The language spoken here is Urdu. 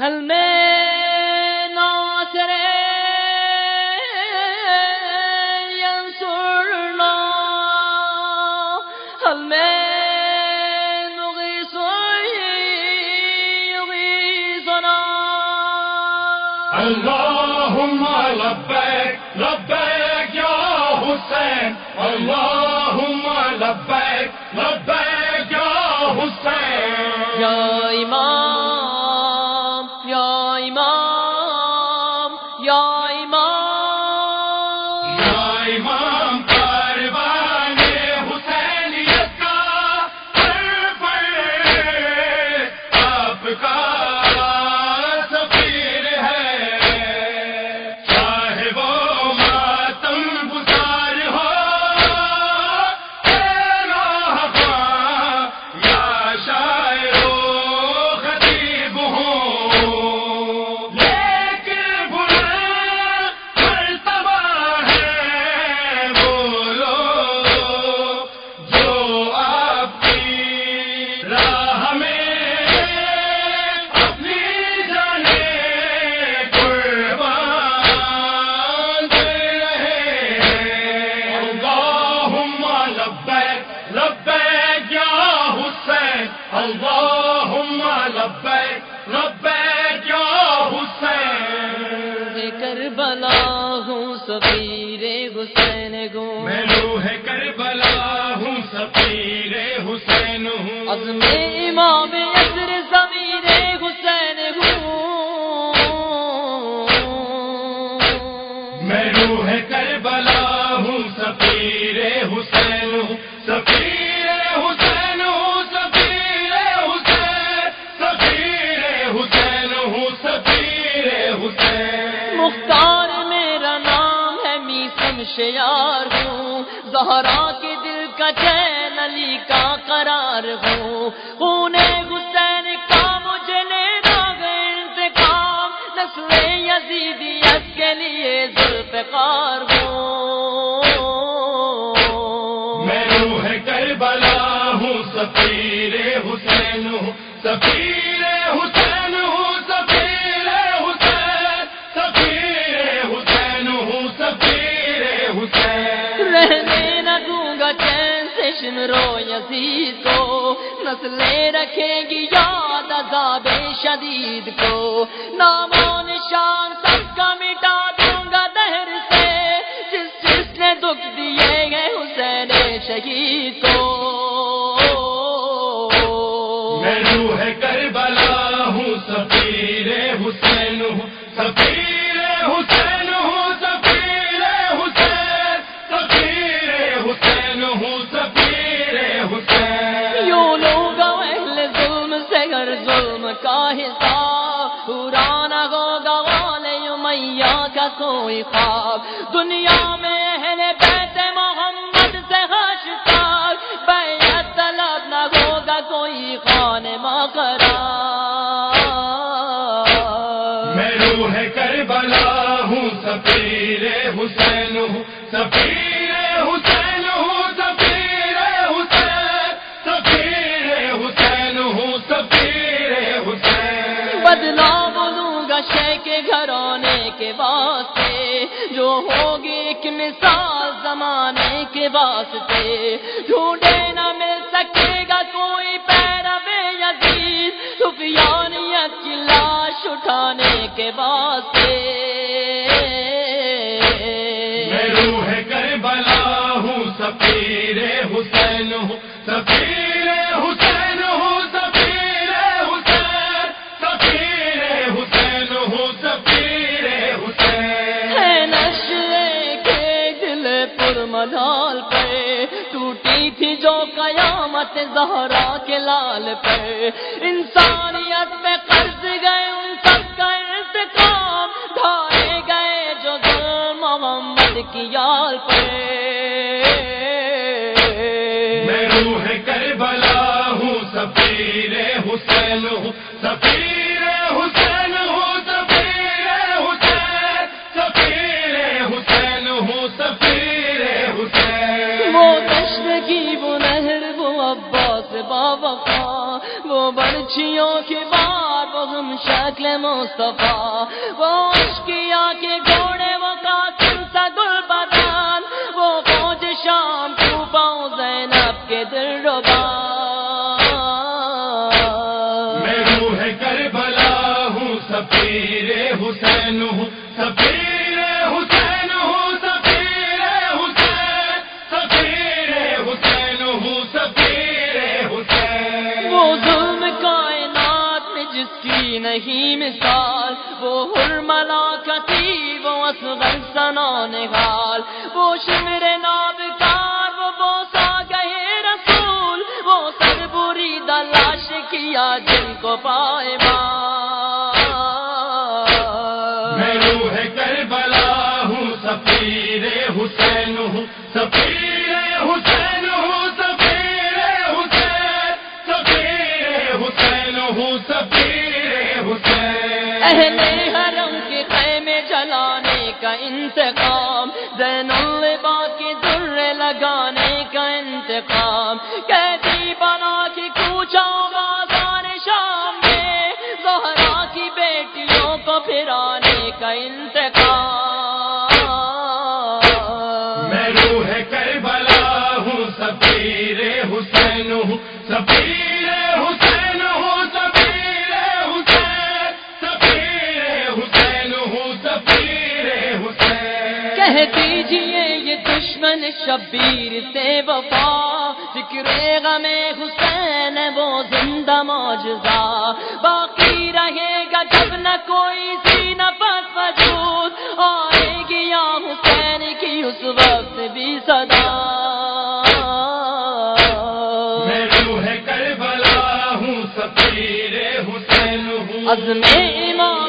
حل میں ناصر ینصرنا حل میں نغیث یغیثنا اللهم لبيك لبيك يا حسين اللهم لبيك لبيك يا حسين یا اللہم لبیک لبیک یا حسین۔ کربلا ہوں سفیر حسین گو میں روح کربلا ہوں سفیر حسین ہوں۔ عزم امام میسم شیار ہوں۔ زہرا کے دل کا چین علی کا قرار ہوں۔ خون حسین کا مجھے لینا گئے انتقام نسل یزیدیت کے لیے ذوالفقار ہوں۔ میں روح کربلا ہوں، سفیر حسین ہوں۔ سفیر چشم رو یزید کو، نسلیں رکھیں گی یاد عذاب شدید کو۔ نام و نشان سب کا مٹا دوں گا دہر سے، جس جس نے دکھ دیے گئے حسین شہید کو۔ کوئی خواب دنیا میں اہل بیت محمد سے ہشتار بیعت طلب نہ ہوگا کوئی خان مقرار۔ میں روح کربلا ہوں، سفیر حسین ہوں، سفیر ایک مثال زمانے کے واسطے ڈھونڈے نہ مل سکے گا کوئی پیرا بے یزید سفیانیت کی لاش اٹھانے کے واسطے۔ میں روح کربلا ہوں، سفیر حسین ہوں، سفیر ملال پہ ٹوٹی تھی جو قیامت زہرا کے لال پہ۔ انسانیت پہ قرض گئے، ان سب کا انتقام۔ دھارے گئے جو ظلم محمد کی یال پہ۔ میں روح کربلا ہوں، سفیر حسین ہوں، سفیر نہر وہ وہ برچھیوں کے بار وہ ہم شکل مصطفیٰ۔ وہ عشقیا کے گھوڑے، وہ قاسم سا گل بدان وہ فوج شام کو پاؤں زینب کے دل ربا۔ میں روح کربلا ہوں، سفیر حسین ہوں، سفیر حسین۔ نہیں مثال، وہ حرملا کتی وہ اصغر سنا نگال وہ شمر نابکار وہ بوسا گئے رسول۔ وہ سر بری دلاش کیا جن کو پائے میں روح کربلا ہوں، سفیر حسین ہوں، سفیر اہل حرم کے خیمے جلانے کا انتقام، زین البا کے در لگانے کا انتقام۔ قیدی بنا کے کوچا بازار شام میں، زہرا کی بیٹیوں کو پھرانے کا انتقام۔ دیجیے یہ دشمن شبیر سے وفا۔ ذکر غم حسین وہ زندہ موجزہ باقی رہے گا جب نہ کوئی سی نفس وجود۔ آئے گی یا حسین کی اس وقت بھی صدا۔ میں روح کربلا ہوں سفیر حسین ہوں۔ عزم امام